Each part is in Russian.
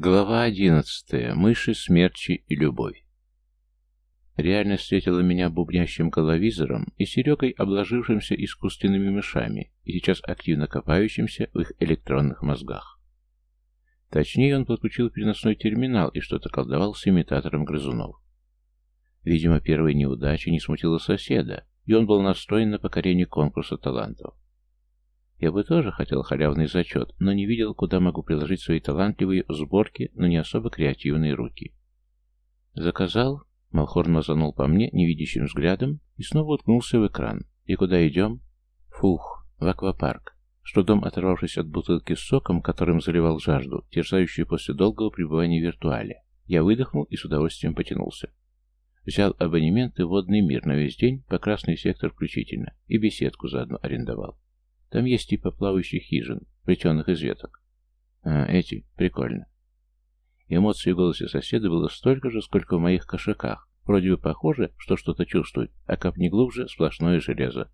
Глава одиннадцатая. Мыши, смерчи и любовь. Реальность встретила меня бубнящим головизором и Серегой, обложившимся искусственными мышами и сейчас активно копающимся в их электронных мозгах. Точнее, он подключил переносной терминал и что-то колдовал с имитатором грызунов. Видимо, первая неудача не смутила соседа, и он был настроен на покорение конкурса талантов. Я бы тоже хотел халявный зачет, но не видел, куда могу приложить свои талантливые сборки, но не особо креативные руки. Заказал? Малхорн мазанул по мне невидящим взглядом и снова уткнулся в экран. И куда идем? Фух, в аквапарк. С трудом оторвавшись от бутылки с соком, которым заливал жажду, терзающую после долгого пребывания в виртуале, я выдохнул и с удовольствием потянулся. Взял абонемент и водный мир на весь день, по красный сектор включительно, и беседку заодно арендовал. Там есть типа плавающих хижин, плетенных из веток. А, эти, прикольно. Эмоций в голосе соседа было столько же, сколько в моих кошаках. Вроде бы похоже, что что-то чувствует, а копни глубже сплошное железо.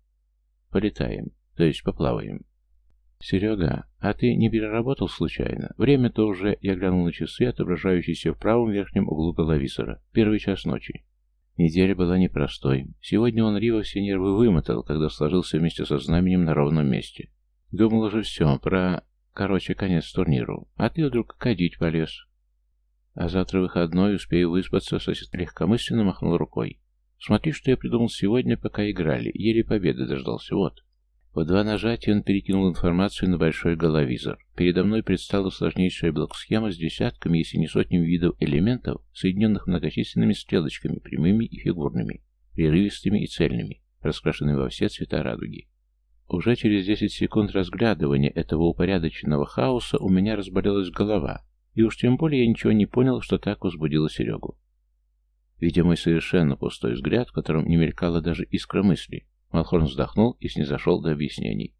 Полетаем, то есть поплаваем. Серега, а ты не переработал случайно? Время-то уже, я глянул на часы, отображающиеся в правом верхнем углу головизора. Первый час ночи. Неделя была непростой. Сегодня он Рива все нервы вымотал, когда сложился вместе со знаменем на ровном месте. Думал уже все, про... Короче, конец турниру. А ты вдруг кадить полез. А завтра выходной, успею выспаться, сосед легкомысленно махнул рукой. Смотри, что я придумал сегодня, пока играли. Еле победы дождался. Вот. В два нажатия он перекинул информацию на большой головизор. Передо мной предстала сложнейшая блок-схема с десятками, если не сотнями видов элементов, соединенных многочисленными стрелочками, прямыми и фигурными, прерывистыми и цельными, раскрашенными во все цвета радуги. Уже через 10 секунд разглядывания этого упорядоченного хаоса у меня разболелась голова, и уж тем более я ничего не понял, что так возбудило Серегу. Видя мой совершенно пустой взгляд, в котором не мелькала даже искра мысли, Малхорн вздохнул и снизошел до объяснений.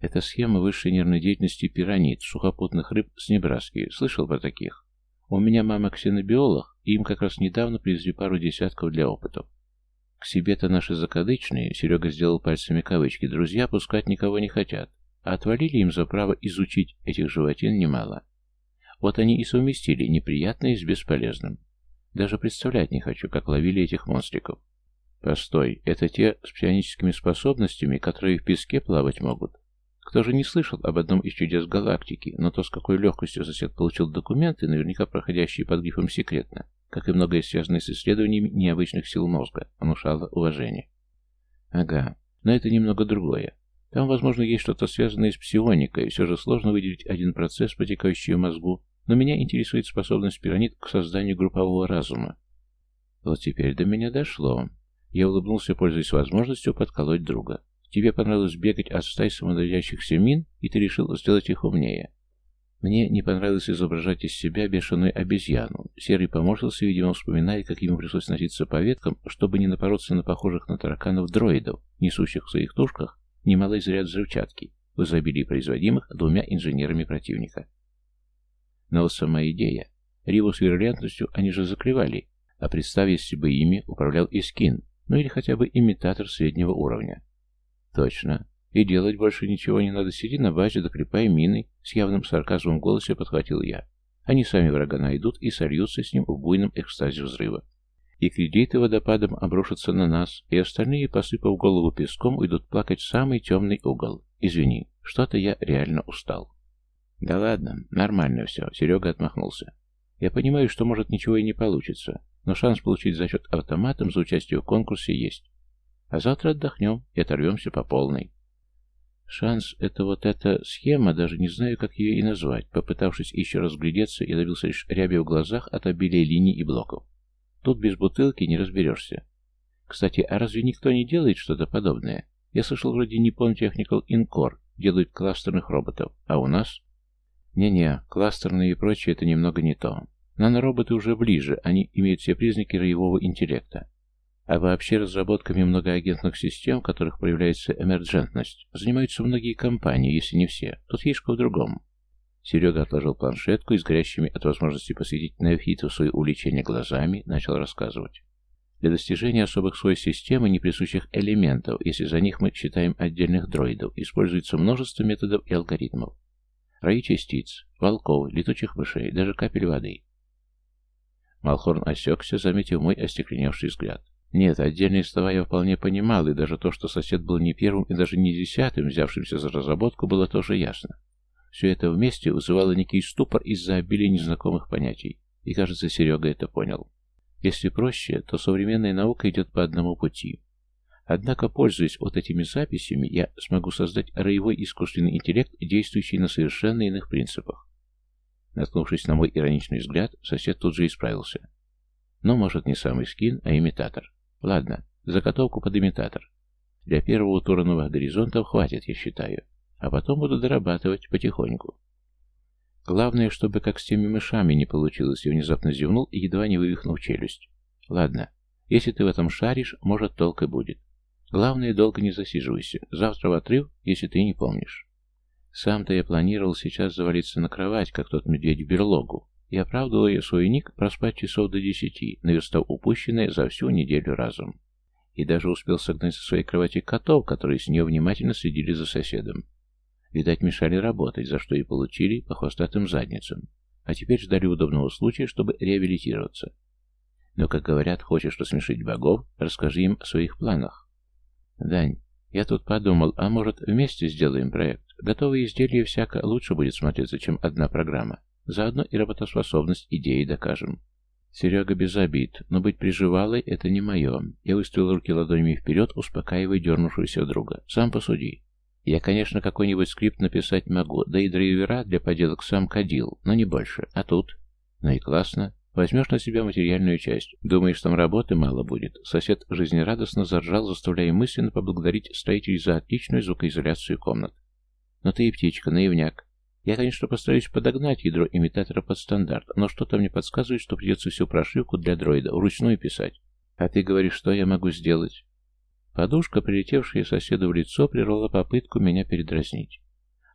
Это схема высшей нервной деятельности пиранид, сухопутных рыб с Небраски. Слышал про таких? У меня мама ксенобиолог, и им как раз недавно привезли пару десятков для опытов. К себе-то наши закадычные, Серега сделал пальцами кавычки, друзья пускать никого не хотят, а отвалили им за право изучить этих животин немало. Вот они и совместили неприятное с бесполезным. Даже представлять не хочу, как ловили этих монстриков. Постой, это те с псионическими способностями, которые в песке плавать могут? Кто же не слышал об одном из чудес галактики, но то, с какой легкостью сосед получил документы, наверняка проходящие под грифом «секретно», как и многое связанное с исследованиями необычных сил мозга, внушало уважение. Ага, но это немного другое. Там, возможно, есть что-то связанное с псионикой, все же сложно выделить один процесс, протекающий в мозгу, но меня интересует способность пирамид к созданию группового разума. Вот теперь до меня дошло. Я улыбнулся, пользуясь возможностью подколоть друга. Тебе понравилось бегать от стай самодавлящихся мин, и ты решил сделать их умнее. Мне не понравилось изображать из себя бешеную обезьяну. Серый поморщился, видимо, вспоминая, как ему пришлось носиться по веткам, чтобы не напороться на похожих на тараканов дроидов, несущих в своих тушках немалый заряд взрывчатки, в изобилии производимых двумя инженерами противника. Но вот сама идея. Риву с вирулентностью они же заклевали, а представь, если бы ими управлял Искин, ну или хотя бы имитатор среднего уровня. Точно. И делать больше ничего не надо. Сиди на базе, докрепай мины. С явным сарказмом в голосе подхватил я. Они сами врага найдут и сольются с ним в буйном экстазе взрыва. И кредиты водопадом обрушатся на нас, и остальные, посыпав голову песком, уйдут плакать в самый темный угол. Извини, что-то я реально устал. Да ладно, нормально все, Серега отмахнулся. Я понимаю, что может ничего и не получится, но шанс получить зачет автоматом за участие в конкурсе есть. А завтра отдохнем и оторвемся по полной. Шанс — это вот эта схема, даже не знаю, как ее и назвать. Попытавшись еще разглядеться, я добился лишь ряби в глазах от обилия линий и блоков. Тут без бутылки не разберешься. Кстати, а разве никто не делает что-то подобное? Я слышал, вроде Nippon Technical Incore делают кластерных роботов, а у нас... Не-не, кластерные и прочее — это немного не то. Нанороботы уже ближе, они имеют все признаки роевого интеллекта. А вообще разработками многоагентных систем, в которых проявляется эмерджентность, занимаются многие компании, если не все. Тут фишка в другом. Серега отложил планшетку и с горящими от возможности посвятить неофиту свои увлечения глазами начал рассказывать. Для достижения особых свойств системы неприсущих элементов, если за них мы считаем отдельных дроидов, используется множество методов и алгоритмов. раи частиц, волков, летучих мышей, даже капель воды. Малхорн осекся, заметив мой остекленевший взгляд. Нет, отдельные слова я вполне понимал, и даже то, что сосед был не первым и даже не десятым, взявшимся за разработку, было тоже ясно. Все это вместе вызывало некий ступор из-за обилия незнакомых понятий, и, кажется, Серега это понял. Если проще, то современная наука идет по одному пути. Однако, пользуясь вот этими записями, я смогу создать роевой искусственный интеллект, действующий на совершенно иных принципах. Наткнувшись на мой ироничный взгляд, сосед тут же исправился. Но, может, не самый скин, а имитатор. Ладно, заготовку под имитатор. Для первого тура новых горизонтов хватит, я считаю. А потом буду дорабатывать потихоньку. Главное, чтобы как с теми мышами не получилось, я внезапно зевнул и едва не вывихнул челюсть. Ладно, если ты в этом шаришь, может, толк и будет. Главное, долго не засиживайся. Завтра в отрыв, если ты не помнишь. Сам-то я планировал сейчас завалиться на кровать, как тот медведь в берлогу, и оправдывал я свой ник проспать часов до десяти, наверстав упущенное за всю неделю разом. И даже успел согнать со своей кровати котов, которые с нее внимательно следили за соседом. Видать, мешали работать, за что и получили по хвостатым задницам. А теперь ждали удобного случая, чтобы реабилитироваться. Но, как говорят, хочешь рассмешить богов, расскажи им о своих планах. Дань, я тут подумал, а может вместе сделаем проект? Готовые изделия всяко лучше будет смотреться, чем одна программа. Заодно и работоспособность идеи докажем. Серега без обид, но быть приживалой — это не мое. Я выставил руки ладонями вперед, успокаивая дернувшегося друга. Сам посуди. Я, конечно, какой-нибудь скрипт написать могу, да и драйвера для поделок сам кодил, но не больше. А тут? Ну и классно. Возьмешь на себя материальную часть. Думаешь, там работы мало будет? Сосед жизнерадостно заржал, заставляя мысленно поблагодарить строителей за отличную звукоизоляцию комнат. Но ты и птичка, наивняк. Я, конечно, постараюсь подогнать ядро имитатора под стандарт, но что-то мне подсказывает, что придется всю прошивку для дроида вручную писать. А ты говоришь, что я могу сделать? Подушка, прилетевшая соседу в лицо, прервала попытку меня передразнить.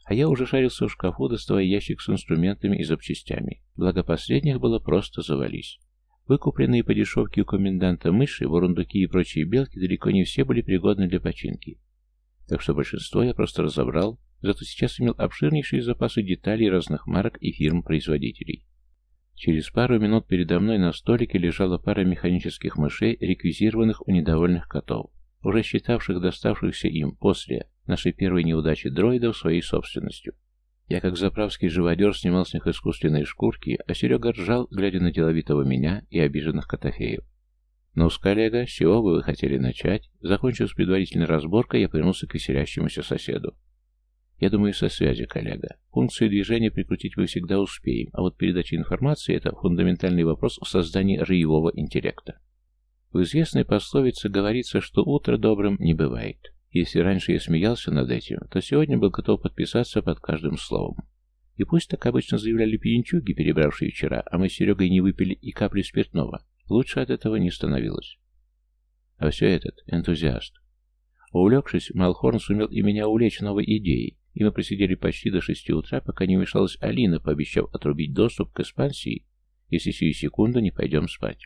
А я уже шарился в шкафу, доставая ящик с инструментами и запчастями. Благо последних было просто завались. Выкупленные по дешевке у коменданта мыши, ворундуки и прочие белки далеко не все были пригодны для починки. Так что большинство я просто разобрал, зато сейчас имел обширнейшие запасы деталей разных марок и фирм-производителей. Через пару минут передо мной на столике лежала пара механических мышей, реквизированных у недовольных котов, уже считавших доставшихся им после нашей первой неудачи дроидов своей собственностью. Я, как заправский живодер, снимал с них искусственные шкурки, а Серега ржал, глядя на деловитого меня и обиженных котофеев. «Ну, с коллега, с чего бы вы хотели начать?» Закончив с предварительной разборкой, я повернулся к веселящемуся соседу. «Я думаю, со связи, коллега. Функцию движения прикрутить вы всегда успеем, а вот передача информации — это фундаментальный вопрос в создании роевого интеллекта. В известной пословице говорится, что утро добрым не бывает. Если раньше я смеялся над этим, то сегодня был готов подписаться под каждым словом. И пусть так обычно заявляли пьянчуги, перебравшие вчера, а мы с Серегой не выпили и капли спиртного, лучше от этого не становилось. А все этот энтузиаст. Увлекшись, Малхорн сумел и меня увлечь новой идеей, и мы просидели почти до шести утра, пока не вмешалась Алина, пообещав отрубить доступ к экспансии, если сию секунду не пойдем спать.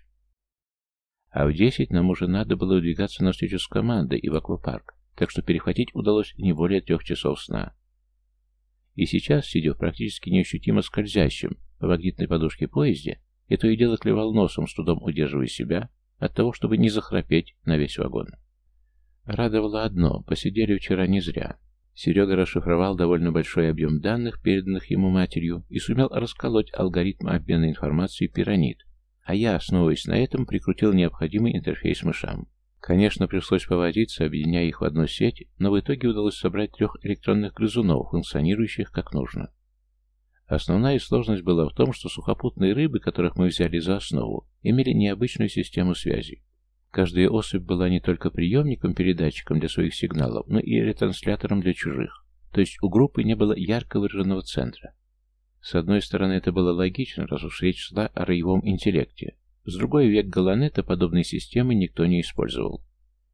А в десять нам уже надо было удвигаться на встречу с командой и в аквапарк так что перехватить удалось не более трех часов сна. И сейчас, сидя в практически неощутимо скользящем по магнитной подушке поезде, я то и дело клевал носом, с трудом удерживая себя от того, чтобы не захрапеть на весь вагон. Радовало одно, посидели вчера не зря. Серега расшифровал довольно большой объем данных, переданных ему матерью, и сумел расколоть алгоритм обмена информацией пирамид, а я, основываясь на этом, прикрутил необходимый интерфейс мышам. Конечно, пришлось поводиться, объединяя их в одну сеть, но в итоге удалось собрать трех электронных грызунов, функционирующих как нужно. Основная сложность была в том, что сухопутные рыбы, которых мы взяли за основу, имели необычную систему связи. Каждая особь была не только приемником-передатчиком для своих сигналов, но и ретранслятором для чужих. То есть у группы не было ярко выраженного центра. С одной стороны, это было логично, раз уж речь шла о роевом интеллекте, с другой век Галанета подобной системы никто не использовал.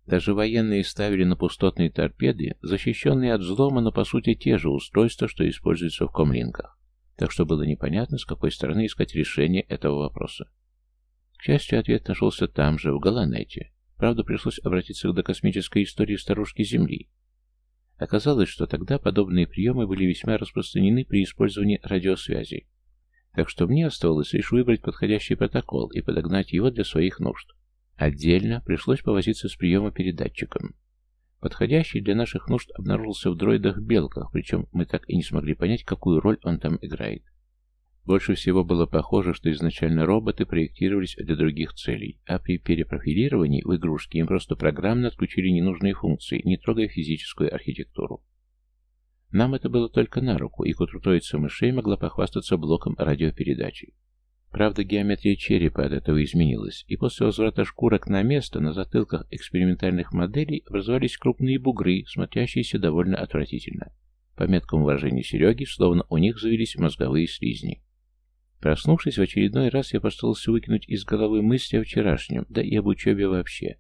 Даже военные ставили на пустотные торпеды, защищенные от взлома, но по сути те же устройства, что используются в комлинках. Так что было непонятно, с какой стороны искать решение этого вопроса. К счастью, ответ нашелся там же, в Галанете. Правда, пришлось обратиться к докосмической истории старушки Земли. Оказалось, что тогда подобные приемы были весьма распространены при использовании радиосвязи. Так что мне оставалось лишь выбрать подходящий протокол и подогнать его для своих нужд. Отдельно пришлось повозиться с приемопередатчиком. Подходящий для наших нужд обнаружился в дроидах-белках, причем мы так и не смогли понять, какую роль он там играет. Больше всего было похоже, что изначально роботы проектировались для других целей, а при перепрофилировании в игрушке им просто программно отключили ненужные функции, не трогая физическую архитектуру. Нам это было только на руку, и к утру мышей могла похвастаться блоком радиопередачи. Правда, геометрия черепа от этого изменилась, и после возврата шкурок на место на затылках экспериментальных моделей образовались крупные бугры, смотрящиеся довольно отвратительно. По меткому выражению Сереги, словно у них завелись мозговые слизни. Проснувшись в очередной раз, я постарался выкинуть из головы мысли о вчерашнем, да и об учебе вообще.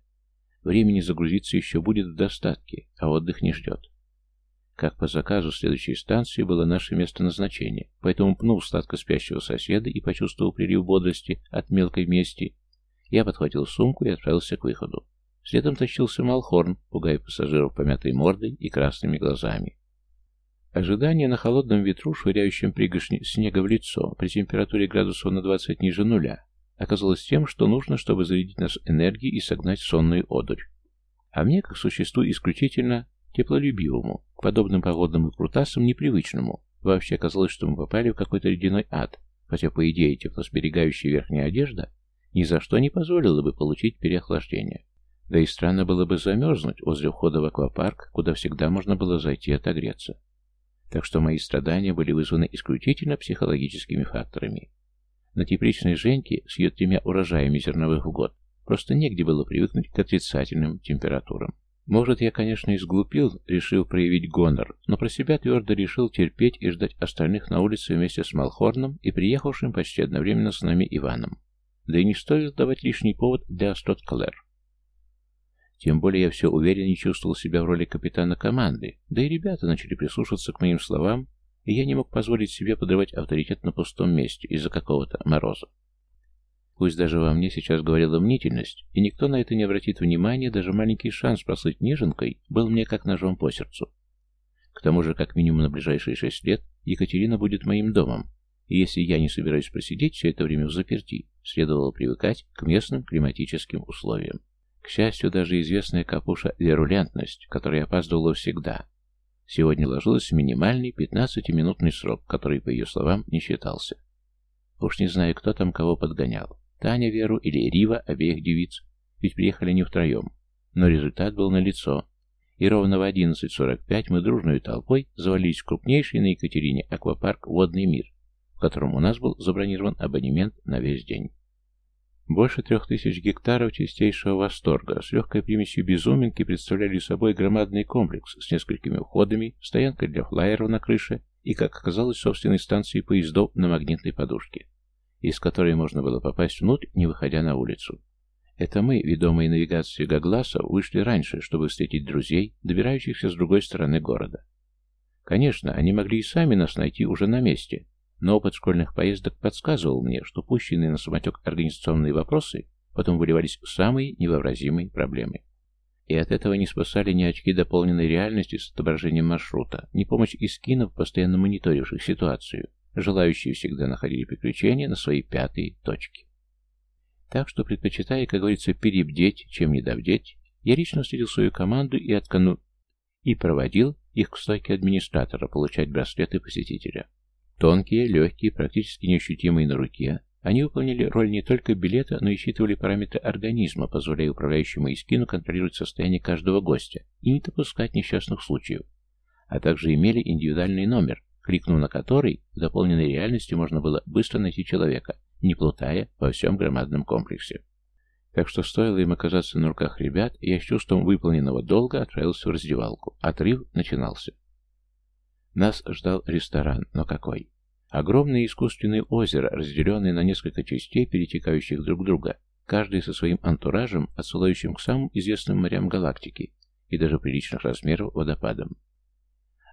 Времени загрузиться еще будет в достатке, а отдых не ждет. Как по заказу, следующей станции было наше место назначения, поэтому пнул сладко спящего соседа и почувствовал прилив бодрости от мелкой мести. Я подхватил сумку и отправился к выходу. Следом тащился Малхорн, пугая пассажиров помятой мордой и красными глазами. Ожидание на холодном ветру, швыряющем пригоршни снега в лицо, при температуре градусов на 20 ниже нуля, оказалось тем, что нужно, чтобы зарядить нас энергией и согнать сонную одурь. А мне, как существу исключительно теплолюбивому, к подобным погодным и крутасам непривычному, вообще казалось, что мы попали в какой-то ледяной ад, хотя, по идее, теплосберегающая верхняя одежда ни за что не позволила бы получить переохлаждение. Да и странно было бы замерзнуть возле входа в аквапарк, куда всегда можно было зайти отогреться так что мои страдания были вызваны исключительно психологическими факторами. На тепличной Женьке с ее тремя урожаями зерновых в год просто негде было привыкнуть к отрицательным температурам. Может, я, конечно, изглупил, решил проявить гонор, но про себя твердо решил терпеть и ждать остальных на улице вместе с Малхорном и приехавшим почти одновременно с нами Иваном. Да и не стоит давать лишний повод для острот Клэр. Тем более я все увереннее чувствовал себя в роли капитана команды, да и ребята начали прислушиваться к моим словам, и я не мог позволить себе подрывать авторитет на пустом месте из-за какого-то мороза. Пусть даже во мне сейчас говорила мнительность, и никто на это не обратит внимания, даже маленький шанс прослыть неженкой был мне как ножом по сердцу. К тому же, как минимум на ближайшие шесть лет, Екатерина будет моим домом, и если я не собираюсь просидеть все это время в заперти, следовало привыкать к местным климатическим условиям. К счастью, даже известная капуша вирулентность, которая опаздывала всегда, сегодня ложилась в минимальный 15-минутный срок, который, по ее словам, не считался. Уж не знаю, кто там кого подгонял. Таня Веру или Рива, обеих девиц, ведь приехали не втроем. Но результат был налицо, и ровно в 11.45 мы дружной толпой завалились в крупнейший на Екатерине аквапарк «Водный мир», в котором у нас был забронирован абонемент на весь день. Больше трех тысяч гектаров чистейшего восторга с легкой примесью безуминки представляли собой громадный комплекс с несколькими входами, стоянкой для флайеров на крыше и, как оказалось, собственной станцией поездов на магнитной подушке, из которой можно было попасть внутрь, не выходя на улицу. Это мы, ведомые навигацией Гагласа, вышли раньше, чтобы встретить друзей, добирающихся с другой стороны города. Конечно, они могли и сами нас найти уже на месте, но опыт школьных поездок подсказывал мне, что пущенные на самотек организационные вопросы потом выливались в самые невообразимые проблемы. И от этого не спасали ни очки дополненной реальности с отображением маршрута, ни помощь искинов, постоянно мониторивших ситуацию, желающие всегда находили приключения на свои пятые точки. Так что, предпочитая, как говорится, перебдеть, чем недовдеть, я лично встретил свою команду и откану и проводил их к стойке администратора получать браслеты посетителя. Тонкие, легкие, практически неощутимые на руке, они выполняли роль не только билета, но и считывали параметры организма, позволяя управляющему Искину контролировать состояние каждого гостя и не допускать несчастных случаев, а также имели индивидуальный номер, кликнув на который в дополненной реальности можно было быстро найти человека, не плутая во всем громадном комплексе. Так что стоило им оказаться на руках ребят, я с чувством выполненного долга отправился в раздевалку. Отрыв начинался. Нас ждал ресторан, но какой? Огромное искусственное озеро, разделенное на несколько частей, перетекающих друг друга, каждый со своим антуражем, отсылающим к самым известным морям галактики и даже приличных размеров водопадам.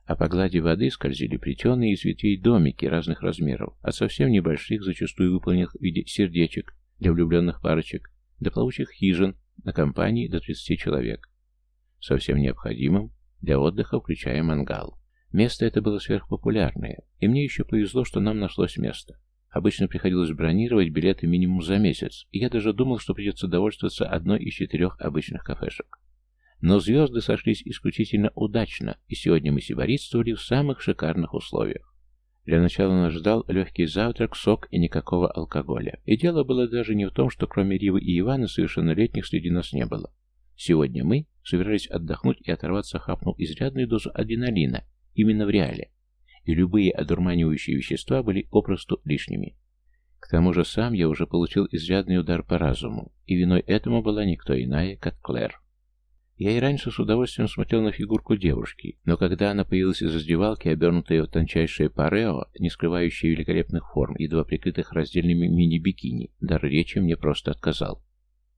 А по глади воды скользили плетеные из ветвей домики разных размеров, от совсем небольших, зачастую выполненных в виде сердечек для влюбленных парочек, до плавучих хижин на компании до 30 человек. Совсем необходимым для отдыха, включая мангал. Место это было сверхпопулярное, и мне еще повезло, что нам нашлось место. Обычно приходилось бронировать билеты минимум за месяц, и я даже думал, что придется довольствоваться одной из четырех обычных кафешек. Но звезды сошлись исключительно удачно, и сегодня мы сиборитствовали в самых шикарных условиях. Для начала нас ждал легкий завтрак, сок и никакого алкоголя. И дело было даже не в том, что кроме Ривы и Ивана совершеннолетних среди нас не было. Сегодня мы собирались отдохнуть и оторваться, хапнув изрядную дозу адреналина, именно в реале. И любые одурманивающие вещества были попросту лишними. К тому же сам я уже получил изрядный удар по разуму, и виной этому была никто иная, как Клэр. Я и раньше с удовольствием смотрел на фигурку девушки, но когда она появилась из раздевалки, обернутая в тончайшее парео, не скрывающее великолепных форм, едва прикрытых раздельными мини-бикини, дар речи мне просто отказал.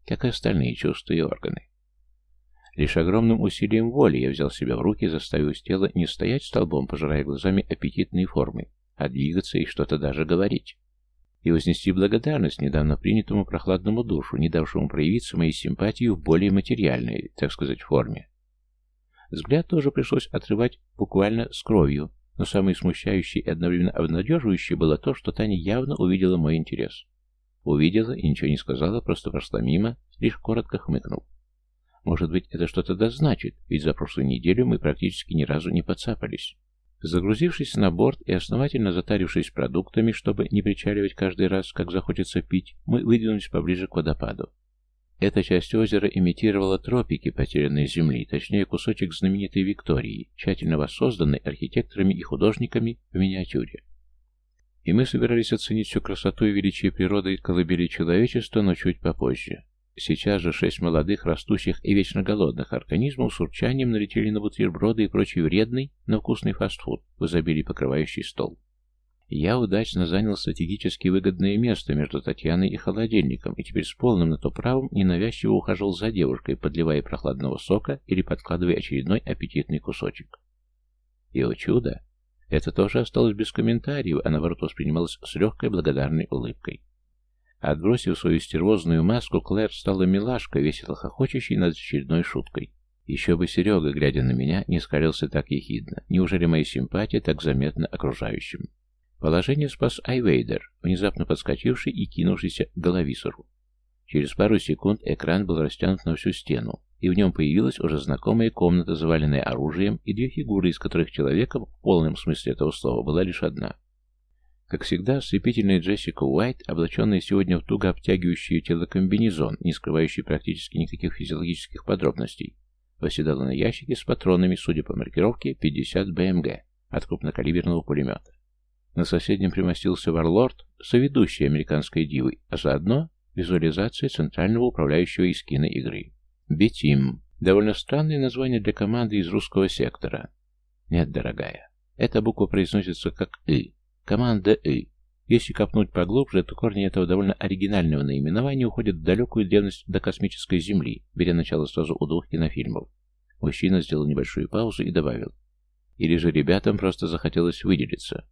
Как и остальные чувства и органы. Лишь огромным усилием воли я взял себя в руки, заставив тело не стоять столбом, пожирая глазами аппетитные формы, а двигаться и что-то даже говорить и вознести благодарность недавно принятому прохладному душу, не давшему проявиться моей симпатии в более материальной, так сказать, форме. Взгляд тоже пришлось отрывать буквально с кровью, но самое смущающее и одновременно обнадеживающее было то, что Таня явно увидела мой интерес. Увидела и ничего не сказала, просто прошла мимо, лишь коротко хмыкнув. Может быть, это что-то значит, ведь за прошлую неделю мы практически ни разу не подцапались. Загрузившись на борт и основательно затарившись продуктами, чтобы не причаливать каждый раз, как захочется пить, мы выдвинулись поближе к водопаду. Эта часть озера имитировала тропики потерянной земли, точнее кусочек знаменитой Виктории, тщательно воссозданной архитекторами и художниками в миниатюре. И мы собирались оценить всю красоту и величие природы и колыбели человечества, но чуть попозже. Сейчас же шесть молодых, растущих и вечно голодных организмов с урчанием налетели на бутерброды и прочий вредный, но вкусный фастфуд, в изобилии покрывающий стол. Я удачно занял стратегически выгодное место между Татьяной и холодильником, и теперь с полным на то правом ненавязчиво ухаживал за девушкой, подливая прохладного сока или подкладывая очередной аппетитный кусочек. И, о чудо, это тоже осталось без комментариев, а наоборот воспринималось с легкой благодарной улыбкой. Отбросив свою стервозную маску, Клэр стала милашкой, весело хохочущей над очередной шуткой. Еще бы Серега, глядя на меня, не скалился так ехидно. Неужели моя симпатия так заметна окружающим? Положение спас Айвейдер, внезапно подскочивший и кинувшийся к головисору. Через пару секунд экран был растянут на всю стену, и в нем появилась уже знакомая комната, заваленная оружием, и две фигуры, из которых человеком, в полном смысле этого слова, была лишь одна — как всегда, ослепительная Джессика Уайт, облаченная сегодня в туго обтягивающий тело комбинезон, не скрывающий практически никаких физиологических подробностей, восседала на ящике с патронами, судя по маркировке, 50 БМГ от крупнокалиберного пулемета. На соседнем примостился Варлорд, соведущий американской дивы, а заодно визуализация центрального управляющего из киноигры. Бетим. Довольно странное название для команды из русского сектора. Нет, дорогая, эта буква произносится как «и», Команда «И». Если копнуть поглубже, то корни этого довольно оригинального наименования уходят в далекую древность до космической Земли, беря начало сразу у двух кинофильмов. Мужчина сделал небольшую паузу и добавил. Или же ребятам просто захотелось выделиться.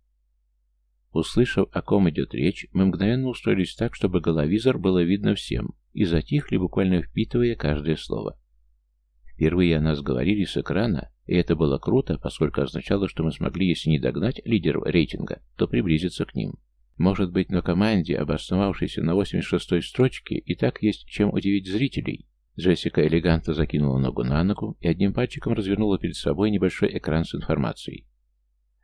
Услышав, о ком идет речь, мы мгновенно устроились так, чтобы головизор было видно всем, и затихли, буквально впитывая каждое слово. Впервые о нас говорили с экрана, и это было круто, поскольку означало, что мы смогли, если не догнать лидеров рейтинга, то приблизиться к ним. Может быть, на команде, обосновавшейся на 86-й строчке, и так есть чем удивить зрителей. Джессика элегантно закинула ногу на ногу и одним пальчиком развернула перед собой небольшой экран с информацией.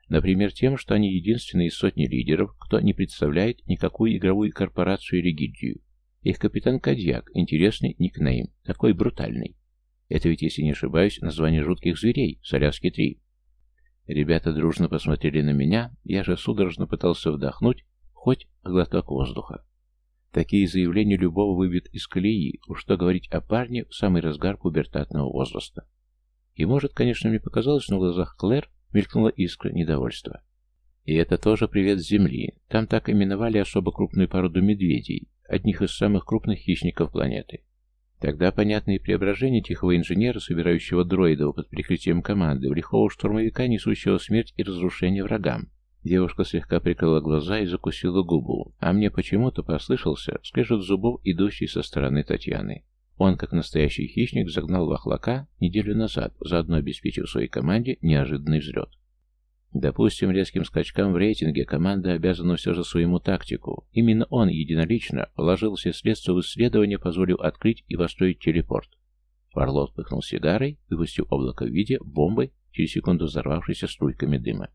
Например, тем, что они единственные из сотни лидеров, кто не представляет никакую игровую корпорацию или гильдию. Их капитан Кадьяк, интересный никнейм, такой брутальный. Это ведь, если не ошибаюсь, название жутких зверей, Соляски-3. Ребята дружно посмотрели на меня, я же судорожно пытался вдохнуть хоть глоток воздуха. Такие заявления любого выбьют из колеи, уж что говорить о парне в самый разгар пубертатного возраста. И может, конечно, мне показалось, но в глазах Клэр мелькнула искра недовольства. И это тоже привет с Земли. Там так именовали особо крупную породу медведей, одних из самых крупных хищников планеты. Тогда понятные преображения тихого инженера, собирающего дроидов под прикрытием команды, в лихого штурмовика, несущего смерть и разрушение врагам. Девушка слегка прикрыла глаза и закусила губу, а мне почему-то послышался скрежет зубов, идущий со стороны Татьяны. Он, как настоящий хищник, загнал вахлака неделю назад, заодно обеспечив своей команде неожиданный взлет. Допустим, резким скачкам в рейтинге команда обязана все же своему тактику. Именно он единолично положил все средства в исследование, позволив открыть и построить телепорт. Варлот пыхнул сигарой, выпустив облако в виде бомбы, через секунду взорвавшейся струйками дыма.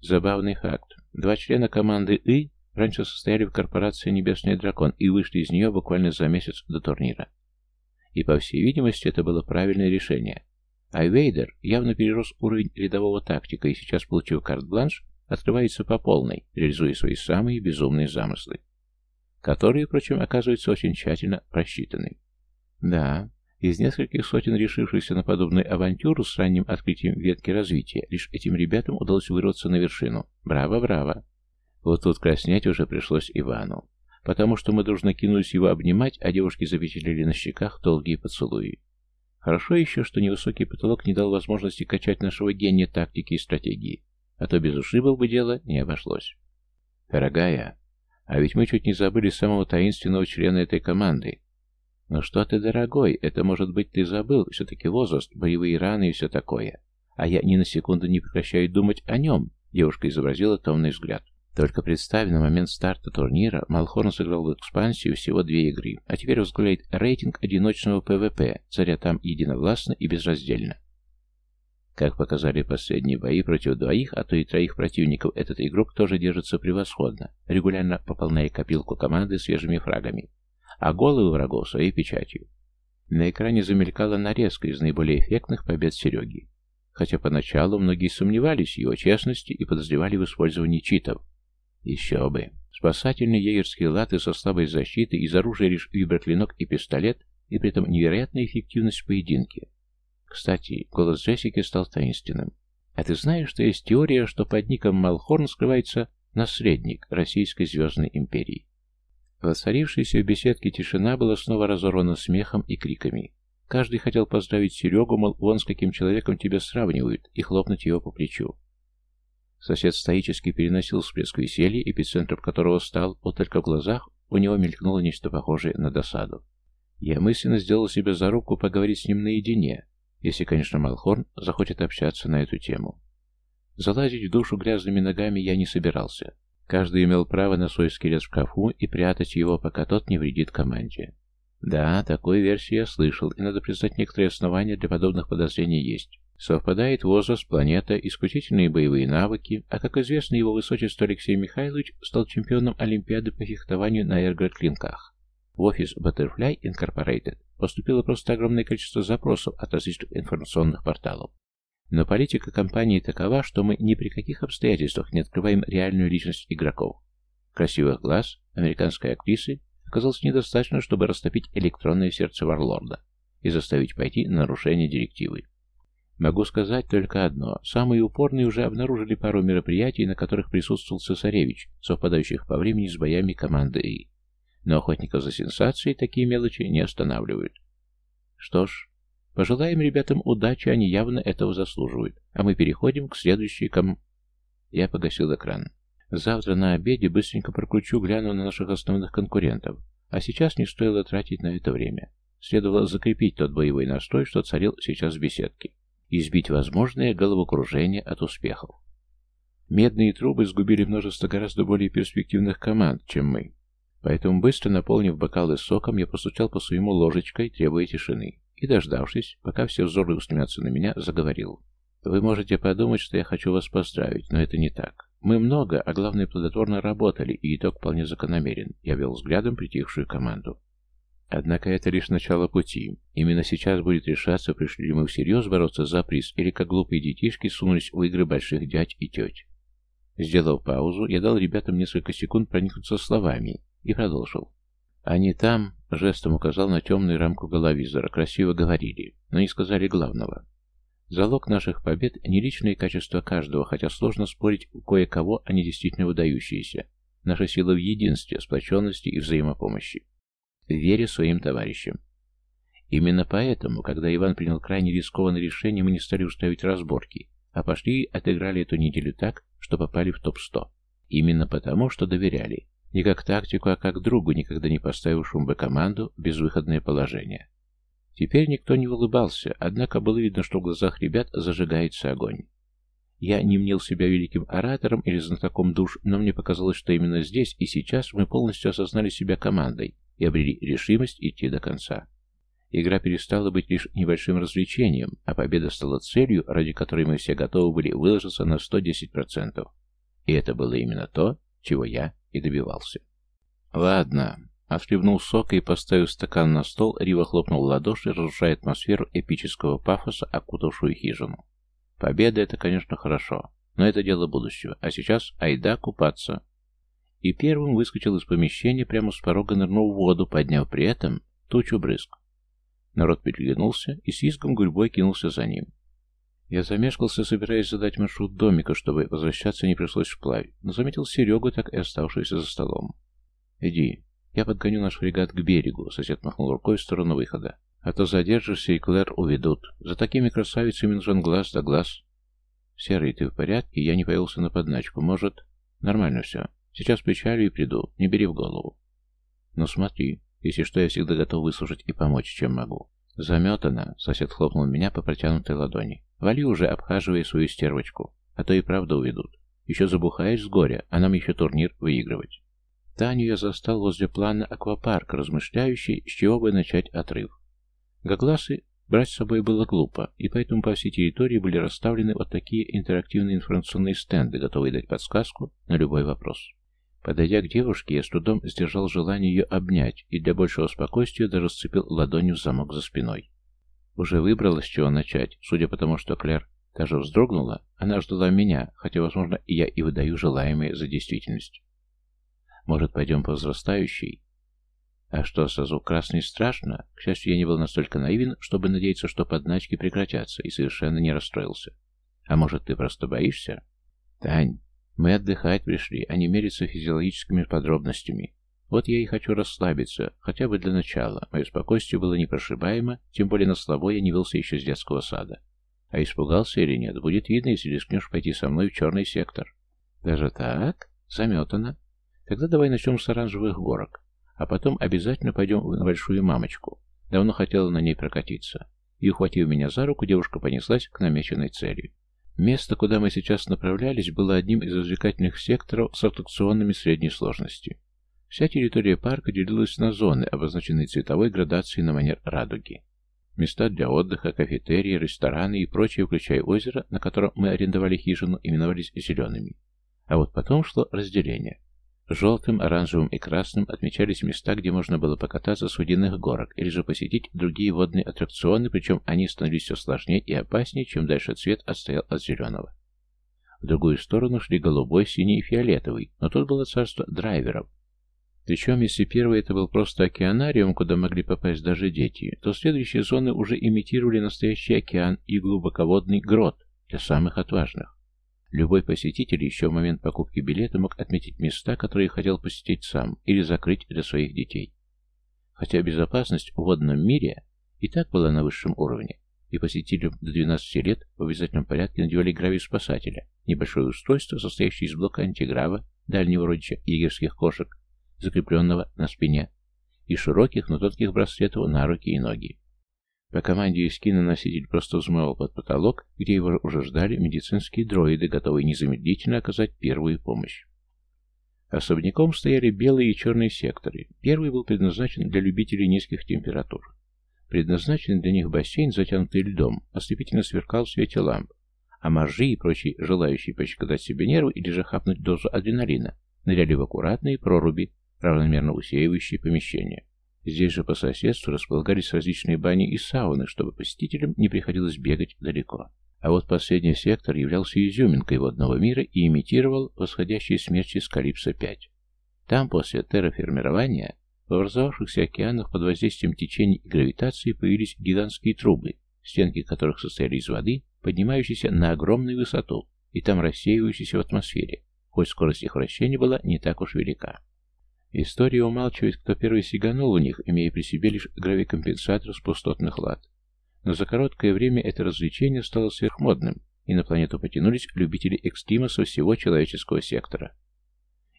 Забавный факт. Два члена команды «И» раньше состояли в корпорации «Небесный дракон» и вышли из нее буквально за месяц до турнира. И, по всей видимости, это было правильное решение. А Вейдер явно перерос уровень рядового тактика и сейчас, получив карт-бланш, открывается по полной, реализуя свои самые безумные замыслы, которые, впрочем, оказываются очень тщательно просчитаны. Да, из нескольких сотен решившихся на подобную авантюру с ранним открытием ветки развития, лишь этим ребятам удалось вырваться на вершину. Браво, браво! Вот тут краснеть уже пришлось Ивану потому что мы дружно кинулись его обнимать, а девушки запечатлели на щеках долгие поцелуи. Хорошо еще, что невысокий потолок не дал возможности качать нашего гения тактики и стратегии, а то без ушибов бы дело не обошлось. Дорогая, а ведь мы чуть не забыли самого таинственного члена этой команды. Ну что ты, дорогой, это, может быть, ты забыл, все-таки возраст, боевые раны и все такое. А я ни на секунду не прекращаю думать о нем, девушка изобразила томный взгляд. Только представь, на момент старта турнира Малхорн сыграл в экспансию всего две игры, а теперь возглавляет рейтинг одиночного ПВП, царя там единовластно и безраздельно. Как показали последние бои против двоих, а то и троих противников, этот игрок тоже держится превосходно, регулярно пополняя копилку команды свежими фрагами, а головы врагов своей печатью. На экране замелькала нарезка из наиболее эффектных побед Сереги. Хотя поначалу многие сомневались в его честности и подозревали в использовании читов, еще бы. Спасательные егерские латы со слабой защитой, из оружия лишь виброклинок и пистолет, и при этом невероятная эффективность в поединке. Кстати, голос Джессики стал таинственным. А ты знаешь, что есть теория, что под ником Малхорн скрывается наследник Российской Звездной Империи? Воцарившаяся в беседке тишина была снова разорвана смехом и криками. Каждый хотел поздравить Серегу, мол, вон с каким человеком тебя сравнивают, и хлопнуть его по плечу. Сосед стоически переносил всплеск веселья, эпицентром которого стал, вот только в глазах у него мелькнуло нечто похожее на досаду. Я мысленно сделал себе за руку поговорить с ним наедине, если, конечно, Малхорн захочет общаться на эту тему. Залазить в душу грязными ногами я не собирался. Каждый имел право на свой скелет в шкафу и прятать его, пока тот не вредит команде. Да, такую версию я слышал, и надо признать, некоторые основания для подобных подозрений есть. Совпадает возраст, планета, исключительные боевые навыки, а, как известно, его высочество Алексей Михайлович стал чемпионом Олимпиады по фехтованию на эргоклинках. В офис Butterfly Incorporated поступило просто огромное количество запросов от различных информационных порталов. Но политика компании такова, что мы ни при каких обстоятельствах не открываем реальную личность игроков. Красивых глаз, американской актрисы оказалось недостаточно, чтобы растопить электронное сердце Варлорда и заставить пойти на нарушение директивы. Могу сказать только одно. Самые упорные уже обнаружили пару мероприятий, на которых присутствовал цесаревич, совпадающих по времени с боями команды И. Но охотников за сенсацией такие мелочи не останавливают. Что ж, пожелаем ребятам удачи, они явно этого заслуживают. А мы переходим к следующей ком... Я погасил экран. Завтра на обеде быстренько прокручу, гляну на наших основных конкурентов. А сейчас не стоило тратить на это время. Следовало закрепить тот боевой настрой, что царил сейчас в беседке и сбить возможное головокружение от успехов. Медные трубы сгубили множество гораздо более перспективных команд, чем мы. Поэтому, быстро наполнив бокалы соком, я постучал по своему ложечкой, требуя тишины, и, дождавшись, пока все взоры устремятся на меня, заговорил. «Вы можете подумать, что я хочу вас поздравить, но это не так. Мы много, а главное, плодотворно работали, и итог вполне закономерен. Я вел взглядом притихшую команду. Однако это лишь начало пути. Именно сейчас будет решаться, пришли ли мы всерьез бороться за приз, или как глупые детишки сунулись в игры больших дядь и теть. Сделав паузу, я дал ребятам несколько секунд проникнуться словами и продолжил. Они там, жестом указал на темную рамку головизора, красиво говорили, но не сказали главного. Залог наших побед – не личные качества каждого, хотя сложно спорить у кое-кого они действительно выдающиеся. Наша сила в единстве, сплоченности и взаимопомощи вере своим товарищам. Именно поэтому, когда Иван принял крайне рискованное решение, мы не стали устраивать разборки, а пошли и отыграли эту неделю так, что попали в топ-100. Именно потому, что доверяли. Не как тактику, а как другу, никогда не поставившему бы команду безвыходное положение. Теперь никто не улыбался, однако было видно, что в глазах ребят зажигается огонь. Я не мнил себя великим оратором или знатоком душ, но мне показалось, что именно здесь и сейчас мы полностью осознали себя командой и обрели решимость идти до конца. Игра перестала быть лишь небольшим развлечением, а победа стала целью, ради которой мы все готовы были выложиться на 110%. И это было именно то, чего я и добивался. «Ладно», — отхлебнул сока и, поставив стакан на стол, Рива хлопнул в ладоши, разрушая атмосферу эпического пафоса, окутавшую хижину. «Победа — это, конечно, хорошо, но это дело будущего, а сейчас айда купаться». И первым выскочил из помещения, прямо с порога нырнул в воду, подняв при этом тучу брызг. Народ переглянулся и с визгом гурьбой кинулся за ним. Я замешкался, собираясь задать маршрут домика, чтобы возвращаться не пришлось вплавь, но заметил Серегу, так и оставшуюся за столом. «Иди, я подгоню наш фрегат к берегу», — сосед махнул рукой в сторону выхода. «А то задержишься, и Клэр уведут. За такими красавицами нужен глаз да глаз». «Серый, ты в порядке? Я не появился на подначку. Может...» «Нормально все. Сейчас печалю и приду. Не бери в голову». «Ну смотри, если что, я всегда готов выслушать и помочь, чем могу. Заметано, сосед хлопнул меня по протянутой ладони. Вали уже, обхаживая свою стервочку, а то и правда уведут. Еще забухаешь с горя, а нам еще турнир выигрывать. Таню я застал возле плана аквапарка, размышляющий, с чего бы начать отрыв. Гагласы брать с собой было глупо, и поэтому по всей территории были расставлены вот такие интерактивные информационные стенды, готовые дать подсказку на любой вопрос. Подойдя к девушке, я с трудом сдержал желание ее обнять и для большего спокойствия даже сцепил ладонью замок за спиной. Уже выбрала, с чего начать, судя по тому, что Клэр даже вздрогнула, она ждала меня, хотя, возможно, я и выдаю желаемое за действительность. Может, пойдем по возрастающей? А что, сразу красный страшно? К счастью, я не был настолько наивен, чтобы надеяться, что подначки прекратятся, и совершенно не расстроился. А может, ты просто боишься? Тань, мы отдыхать пришли, а не мериться физиологическими подробностями. Вот я и хочу расслабиться, хотя бы для начала. Мое спокойствие было непрошибаемо, тем более на слабо я не велся еще с детского сада. А испугался или нет, будет видно, если рискнешь пойти со мной в черный сектор. Даже так? Заметано. Тогда давай начнем с оранжевых горок, а потом обязательно пойдем на большую мамочку. Давно хотела на ней прокатиться. И, ухватив меня за руку, девушка понеслась к намеченной цели. Место, куда мы сейчас направлялись, было одним из развлекательных секторов с аттракционами средней сложности. Вся территория парка делилась на зоны, обозначенные цветовой градацией на манер радуги. Места для отдыха, кафетерии, рестораны и прочее, включая озеро, на котором мы арендовали хижину, именовались зелеными. А вот потом шло разделение. Желтым, оранжевым и красным отмечались места, где можно было покататься с водяных горок или же посетить другие водные аттракционы, причем они становились все сложнее и опаснее, чем дальше цвет отстоял от зеленого. В другую сторону шли голубой, синий и фиолетовый, но тут было царство драйверов. Причем, если первый это был просто океанариум, куда могли попасть даже дети, то следующие зоны уже имитировали настоящий океан и глубоководный грот для самых отважных. Любой посетитель еще в момент покупки билета мог отметить места, которые хотел посетить сам, или закрыть для своих детей. Хотя безопасность в водном мире и так была на высшем уровне, и посетителям до 12 лет в обязательном порядке надевали гравий спасателя, небольшое устройство, состоящее из блока антиграва, дальнего родича егерских кошек, закрепленного на спине, и широких, но тонких браслетов на руки и ноги. По команде Искина носитель просто взмывал под потолок, где его уже ждали медицинские дроиды, готовые незамедлительно оказать первую помощь. Особняком стояли белые и черные секторы. Первый был предназначен для любителей низких температур. Предназначенный для них бассейн, затянутый льдом, ослепительно сверкал в свете ламп, а моржи и прочие желающие пощекотать себе нервы или же хапнуть дозу адреналина ныряли в аккуратные проруби, равномерно усеивающие помещения. Здесь же по соседству располагались различные бани и сауны, чтобы посетителям не приходилось бегать далеко. А вот последний сектор являлся изюминкой водного мира и имитировал восходящие смерчи с Калипсо-5. Там после терраформирования в образовавшихся океанах под воздействием течений и гравитации появились гигантские трубы, стенки которых состояли из воды, поднимающейся на огромную высоту и там рассеивающейся в атмосфере, хоть скорость их вращения была не так уж велика. История умалчивает, кто первый сиганул у них, имея при себе лишь гравикомпенсатор с пустотных лад. Но за короткое время это развлечение стало сверхмодным, и на планету потянулись любители экстрима со всего человеческого сектора.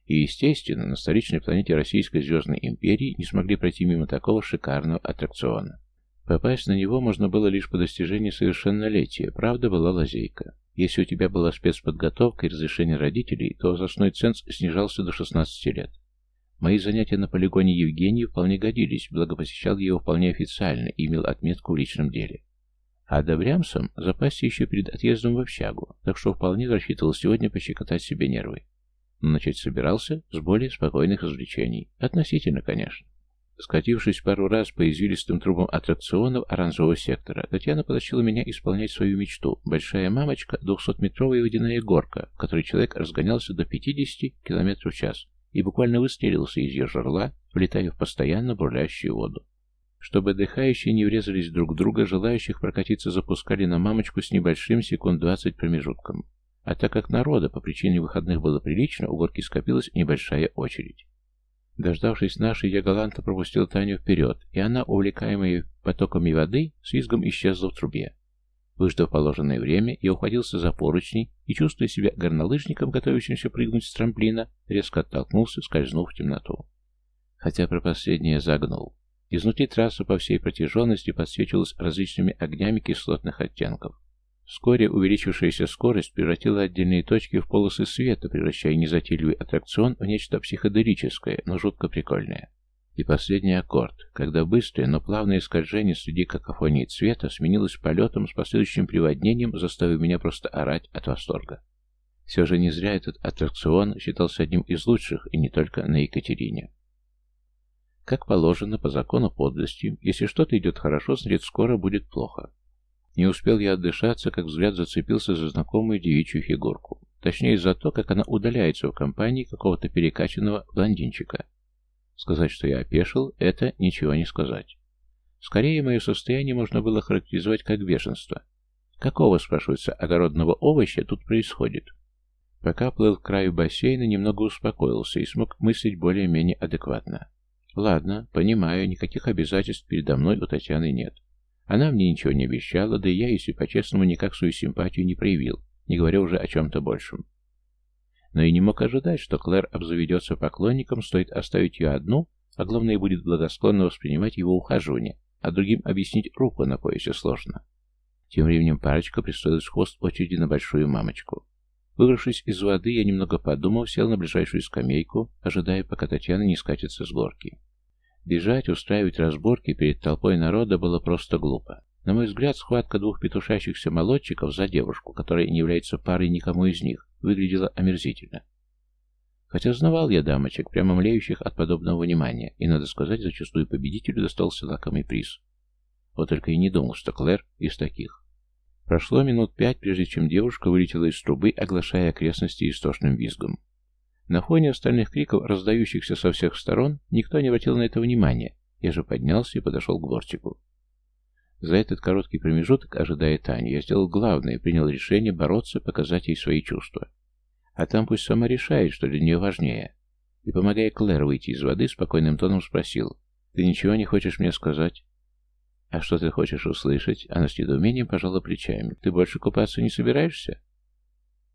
И, естественно, на столичной планете Российской Звездной Империи не смогли пройти мимо такого шикарного аттракциона. Попасть на него можно было лишь по достижении совершеннолетия, правда была лазейка. Если у тебя была спецподготовка и разрешение родителей, то возрастной ценз снижался до 16 лет. Мои занятия на полигоне Евгении вполне годились, благо посещал его вполне официально и имел отметку в личном деле. А до Брямсом запасся еще перед отъездом в общагу, так что вполне рассчитывал сегодня пощекотать себе нервы. Но начать собирался с более спокойных развлечений. Относительно, конечно. Скатившись пару раз по извилистым трубам аттракционов оранжевого сектора, Татьяна потащила меня исполнять свою мечту. Большая мамочка, двухсотметровая водяная горка, в которой человек разгонялся до 50 км в час и буквально выстрелился из ее жерла, влетая в постоянно бурлящую воду. Чтобы отдыхающие не врезались друг в друга, желающих прокатиться запускали на мамочку с небольшим секунд 20 промежутком. А так как народа по причине выходных было прилично, у горки скопилась небольшая очередь. Дождавшись нашей, я галантно пропустил Таню вперед, и она, увлекаемая потоками воды, с визгом исчезла в трубе. Выждав положенное время, я ухватился за поручни и, чувствуя себя горнолыжником, готовящимся прыгнуть с трамплина, резко оттолкнулся, скользнув в темноту. Хотя про последнее загнул. Изнутри трасса по всей протяженности подсвечивалась различными огнями кислотных оттенков. Вскоре увеличившаяся скорость превратила отдельные точки в полосы света, превращая незатейливый аттракцион в нечто психоделическое, но жутко прикольное. И последний аккорд, когда быстрое, но плавное скольжение среди какофонии цвета сменилось полетом с последующим приводнением, заставив меня просто орать от восторга. Все же не зря этот аттракцион считался одним из лучших, и не только на Екатерине. Как положено, по закону подлости, если что-то идет хорошо, значит скоро будет плохо. Не успел я отдышаться, как взгляд зацепился за знакомую девичью фигурку. Точнее, за то, как она удаляется в компании какого-то перекачанного блондинчика. Сказать, что я опешил, это ничего не сказать. Скорее, мое состояние можно было характеризовать как бешенство. Какого, спрашивается, огородного овоща тут происходит? Пока плыл к краю бассейна, немного успокоился и смог мыслить более-менее адекватно. Ладно, понимаю, никаких обязательств передо мной у Татьяны нет. Она мне ничего не обещала, да и я, если по-честному, никак свою симпатию не проявил, не говоря уже о чем-то большем. Но и не мог ожидать, что Клэр обзаведется поклонником, стоит оставить ее одну, а главное, будет благосклонно воспринимать его ухаживание, а другим объяснить руку на поясе сложно. Тем временем парочка пристроилась в хвост очереди на большую мамочку. Выбравшись из воды, я немного подумал, сел на ближайшую скамейку, ожидая, пока Татьяна не скатится с горки. Бежать, устраивать разборки перед толпой народа было просто глупо. На мой взгляд, схватка двух петушащихся молодчиков за девушку, которая не является парой никому из них, выглядела омерзительно. Хотя знавал я дамочек, прямо млеющих от подобного внимания, и, надо сказать, зачастую победителю достался лакомый приз. Вот только и не думал, что Клэр из таких. Прошло минут пять, прежде чем девушка вылетела из трубы, оглашая окрестности истошным визгом. На фоне остальных криков, раздающихся со всех сторон, никто не обратил на это внимания. Я же поднялся и подошел к бортику. За этот короткий промежуток, ожидая Таню, я сделал главное, принял решение бороться, показать ей свои чувства. А там пусть сама решает, что для нее важнее. И, помогая Клэр выйти из воды, спокойным тоном спросил, «Ты ничего не хочешь мне сказать?» «А что ты хочешь услышать?» Она с недоумением пожала плечами. «Ты больше купаться не собираешься?»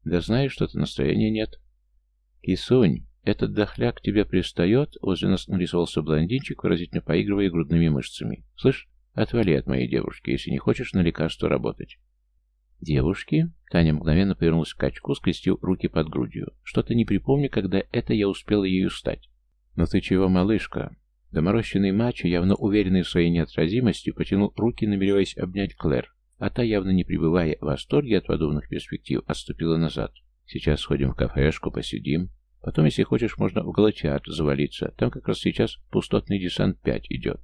«Да знаешь, что-то настроения нет». «Кисунь, этот дохляк к тебе пристает?» Возле нас нарисовался блондинчик, выразительно поигрывая грудными мышцами. «Слышь, отвали от моей девушки, если не хочешь на лекарство работать». «Девушки?» Таня мгновенно повернулась к качку, скрестив руки под грудью. «Что-то не припомню, когда это я успела ею стать». «Но ты чего, малышка?» Доморощенный мачо, явно уверенный в своей неотразимости, потянул руки, намереваясь обнять Клэр, а та, явно не пребывая в восторге от подобных перспектив, отступила назад. Сейчас сходим в кафешку, посидим. Потом, если хочешь, можно в галатеатр завалиться. Там как раз сейчас пустотный десант 5 идет.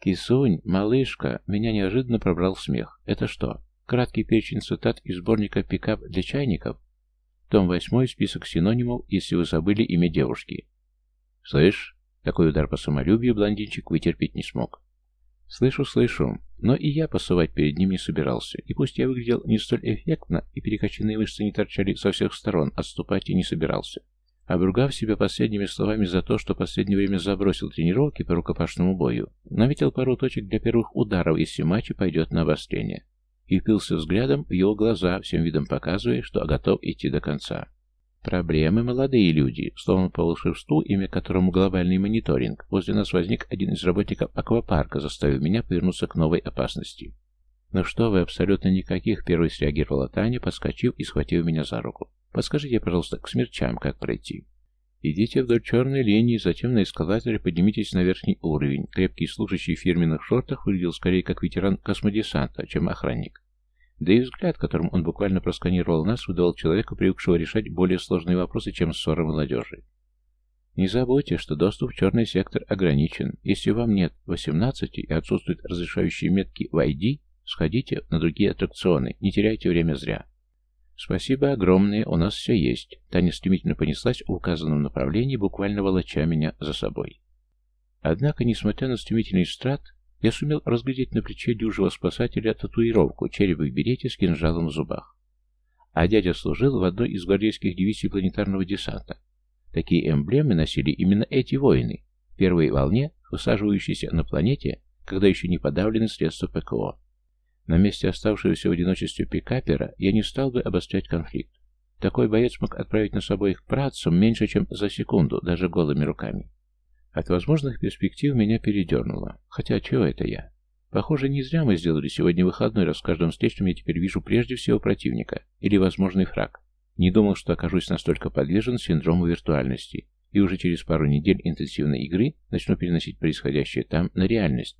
Кисунь, малышка, меня неожиданно пробрал смех. Это что, краткий перечень цитат из сборника «Пикап для чайников»? Том 8, список синонимов, если вы забыли имя девушки. Слышь, такой удар по самолюбию блондинчик вытерпеть не смог. Слышу, слышу. Но и я пасовать перед ним не собирался. И пусть я выглядел не столь эффектно, и перекачанные мышцы не торчали со всех сторон, отступать и не собирался. Обругав себя последними словами за то, что последнее время забросил тренировки по рукопашному бою, наметил пару точек для первых ударов, если матч пойдет на обострение. И впился взглядом в его глаза, всем видом показывая, что готов идти до конца. Проблемы, молодые люди, словно по волшебству, имя которому глобальный мониторинг, возле нас возник один из работников аквапарка, заставив меня повернуться к новой опасности. «Ну что вы, абсолютно никаких», — первой среагировала Таня, подскочив и схватив меня за руку. «Подскажите, пожалуйста, к смерчам, как пройти?» «Идите вдоль черной линии, затем на эскалаторе поднимитесь на верхний уровень». Крепкий служащий в фирменных шортах выглядел скорее как ветеран космодесанта, чем охранник. Да и взгляд, которым он буквально просканировал нас, выдавал человека, привыкшего решать более сложные вопросы, чем ссоры молодежи. Не забудьте, что доступ в черный сектор ограничен. Если вам нет 18 и отсутствуют разрешающие метки в ID, Сходите на другие аттракционы, не теряйте время зря. Спасибо огромное, у нас все есть. Таня стремительно понеслась в указанном направлении, буквально волоча меня за собой. Однако, несмотря на стремительный страт, я сумел разглядеть на плече дюжего спасателя татуировку, черепа в берете с кинжалом в зубах. А дядя служил в одной из гвардейских дивизий планетарного десанта. Такие эмблемы носили именно эти воины, в первой волне, высаживающиеся на планете, когда еще не подавлены средства ПКО. На месте оставшегося в одиночестве пикапера я не стал бы обострять конфликт. Такой боец мог отправить нас обоих працам меньше, чем за секунду, даже голыми руками. От возможных перспектив меня передернуло. Хотя чего это я? Похоже, не зря мы сделали сегодня выходной, раз с каждым встречным я теперь вижу прежде всего противника или возможный фраг. Не думал, что окажусь настолько подвержен синдрому виртуальности, и уже через пару недель интенсивной игры начну переносить происходящее там на реальность,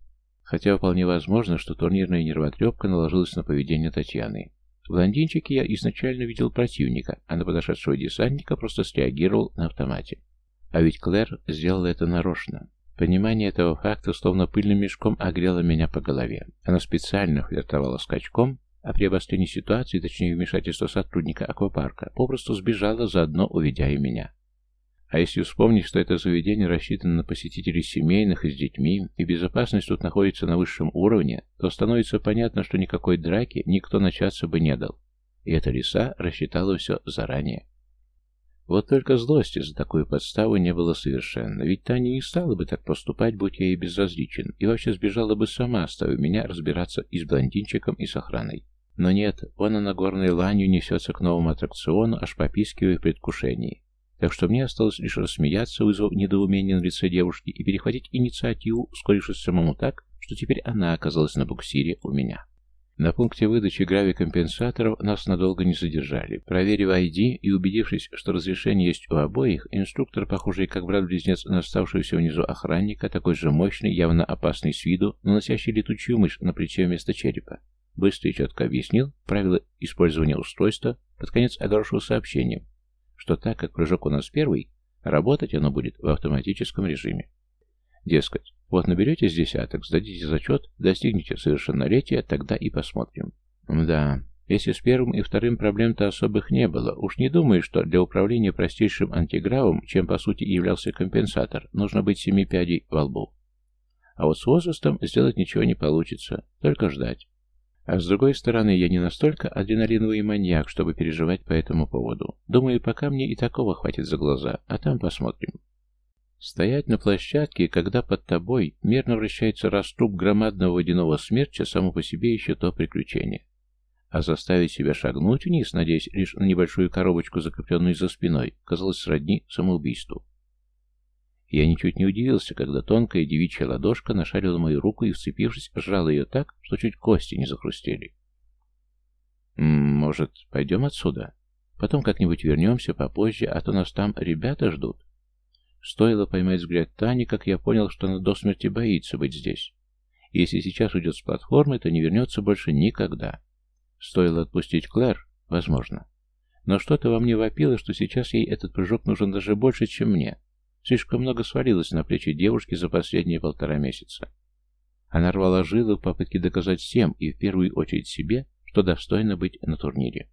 Хотя вполне возможно, что турнирная нервотрепка наложилась на поведение Татьяны. В блондинчике я изначально видел противника, а на подошедшего десантника просто среагировал на автомате. А ведь Клэр сделала это нарочно. Понимание этого факта словно пыльным мешком огрело меня по голове. Она специально флиртовала скачком, а при обострении ситуации, точнее вмешательства сотрудника аквапарка, попросту сбежала, заодно уведя и меня. А если вспомнить, что это заведение рассчитано на посетителей семейных и с детьми, и безопасность тут находится на высшем уровне, то становится понятно, что никакой драки никто начаться бы не дал. И эта лиса рассчитала все заранее. Вот только злости за такую подставу не было совершенно, ведь Таня не стала бы так поступать, будь я ей безразличен, и вообще сбежала бы сама, оставив меня разбираться и с блондинчиком, и с охраной. Но нет, он на горной ланью несется к новому аттракциону, аж попискивая в предвкушении. Так что мне осталось лишь рассмеяться, вызвав недоумение на лице девушки, и перехватить инициативу, ускорившись самому так, что теперь она оказалась на буксире у меня. На пункте выдачи гравикомпенсаторов нас надолго не задержали. Проверив ID и убедившись, что разрешение есть у обоих, инструктор, похожий как брат-близнец на оставшегося внизу охранника, такой же мощный, явно опасный с виду, но носящий летучую мышь на плече вместо черепа, быстро и четко объяснил правила использования устройства, под конец огорошил сообщением, что так как прыжок у нас первый, работать оно будет в автоматическом режиме. Дескать, вот наберетесь десяток, сдадите зачет, достигнете совершеннолетия, тогда и посмотрим. Да, если с первым и вторым проблем-то особых не было, уж не думаю, что для управления простейшим антигравом, чем по сути являлся компенсатор, нужно быть семи пядей во лбу. А вот с возрастом сделать ничего не получится, только ждать. А с другой стороны, я не настолько адреналиновый маньяк, чтобы переживать по этому поводу. Думаю, пока мне и такого хватит за глаза, а там посмотрим. Стоять на площадке, когда под тобой мерно вращается раструб громадного водяного смерча, само по себе еще то приключение. А заставить себя шагнуть вниз, надеясь лишь на небольшую коробочку, закрепленную за спиной, казалось сродни самоубийству. Я ничуть не удивился, когда тонкая девичья ладошка нашарила мою руку и, вцепившись, сжала ее так, что чуть кости не захрустели. «Может, пойдем отсюда? Потом как-нибудь вернемся попозже, а то нас там ребята ждут». Стоило поймать взгляд Тани, как я понял, что она до смерти боится быть здесь. Если сейчас уйдет с платформы, то не вернется больше никогда. Стоило отпустить Клэр? Возможно. Но что-то во мне вопило, что сейчас ей этот прыжок нужен даже больше, чем мне. Слишком много свалилось на плечи девушки за последние полтора месяца. Она рвала жилы в попытке доказать всем, и в первую очередь себе, что достойно быть на турнире.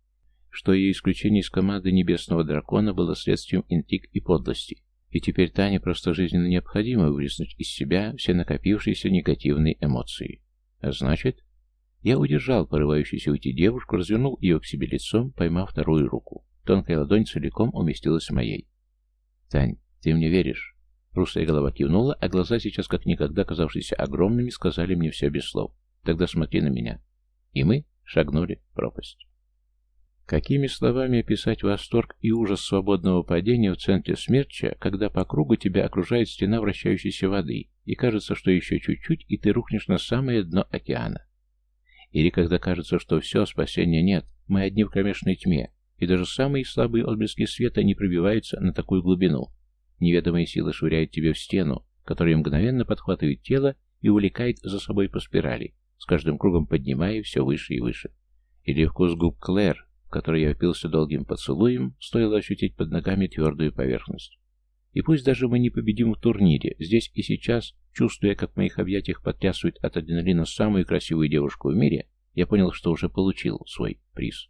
Что ее исключение из команды Небесного Дракона было следствием интриг и подлости. И теперь Тане просто жизненно необходимо выплеснуть из себя все накопившиеся негативные эмоции. А значит, я удержал порывающуюся уйти девушку, развернул ее к себе лицом, поймав вторую руку. Тонкая ладонь целиком уместилась в моей. «Тань, «Ты мне веришь?» Русая голова кивнула, а глаза, сейчас как никогда казавшиеся огромными, сказали мне все без слов. «Тогда смотри на меня». И мы шагнули в пропасть. Какими словами описать восторг и ужас свободного падения в центре смерча, когда по кругу тебя окружает стена вращающейся воды, и кажется, что еще чуть-чуть, и ты рухнешь на самое дно океана? Или когда кажется, что все, спасения нет, мы одни в кромешной тьме, и даже самые слабые отблески света не пробиваются на такую глубину. Неведомая сила швыряет тебя в стену, которая мгновенно подхватывает тело и увлекает за собой по спирали, с каждым кругом поднимая все выше и выше. Или вкус губ Клэр, в которой я впился долгим поцелуем, стоило ощутить под ногами твердую поверхность. И пусть даже мы не победим в турнире, здесь и сейчас, чувствуя, как в моих объятиях потрясывает от адреналина самую красивую девушку в мире, я понял, что уже получил свой приз.